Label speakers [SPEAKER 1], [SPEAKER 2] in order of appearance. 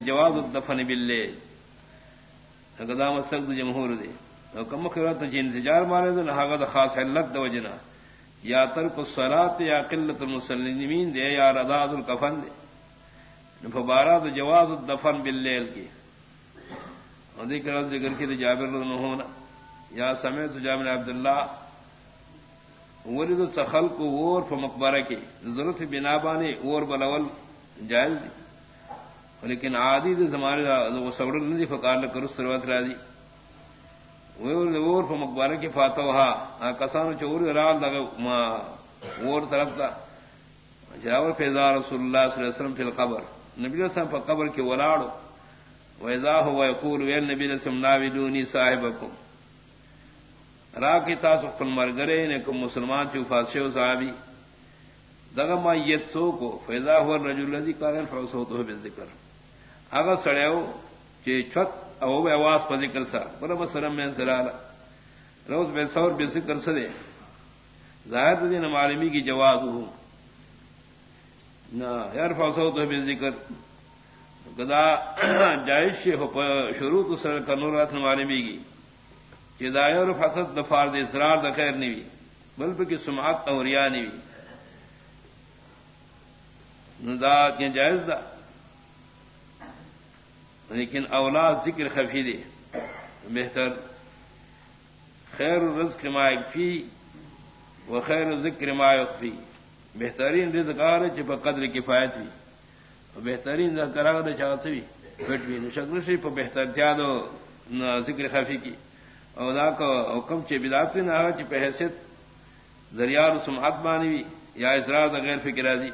[SPEAKER 1] جواب الدفن بلے جمہور دے او کم خیرات جن سجار مارے دے نہ دا خاص علت دو جنا یا ترک الصلاۃ یا قلت المسلمین دے یا رضاد الکفن دے فبارات جواز الدفن باللیل کی اور ذکر ذکر کی جابر رضی اللہ عنہ یا سمعت جابر عبداللہ ولد خلق اور فمقبرہ کی ضرورت بنا بانے اور بلول جائز دی. لیکن عادی دے زمانے وہ سوڑ نہیں فکار کرو سروت راضی وہ مقبارہ کے فاتح ہا۔ کسان چور رال دا ما اور طرف دا۔ جراور فیضا رسول اللہ صلی اللہ علیہ وسلم فی القبر۔ نبی علیہ رسم پر قبر کے ولاڑو۔ ویزا ہو یقول وی نبی علیہ رسم ناویدونی صاحبکم را کی تاسو فل مرگرے نے کم مسلمان چو فاتشو صحابی۔ دغما یت سو کو فیضا ہوا رجل الذی قال فوسوتو بالذکر۔ اگر سڑیو چی چھت او بے آواز پا ذکر سا بلا بسرم میں انسرالا روز بے سور بے ذکر سا دے ظاہر دین معلومی کی جواز ہوں نا یار فاسو تو بے ذکر گدا جائش شروع تو سر کنور رات معلومی کی کہ دائر فسد دفار دے اسرار دا خیر نہیں بھی بلب کی سماعت اور ریا نہیں بھی جائز دا لیکن اولاد ذکر خفی دے بہتر. خیر رزق ما فی و خیر ذکر ما فی بہترین رزقار چپ قدر کفایت بھی بہترین کرا دے چاہ بھی پھٹ بھی شکر شریف بہتر تیا دو ذکر خفی کی. اودا کو حکم چ نہ چ حیثیت دریا رسم آتمانی بھی یا اسرار غیر فکر دی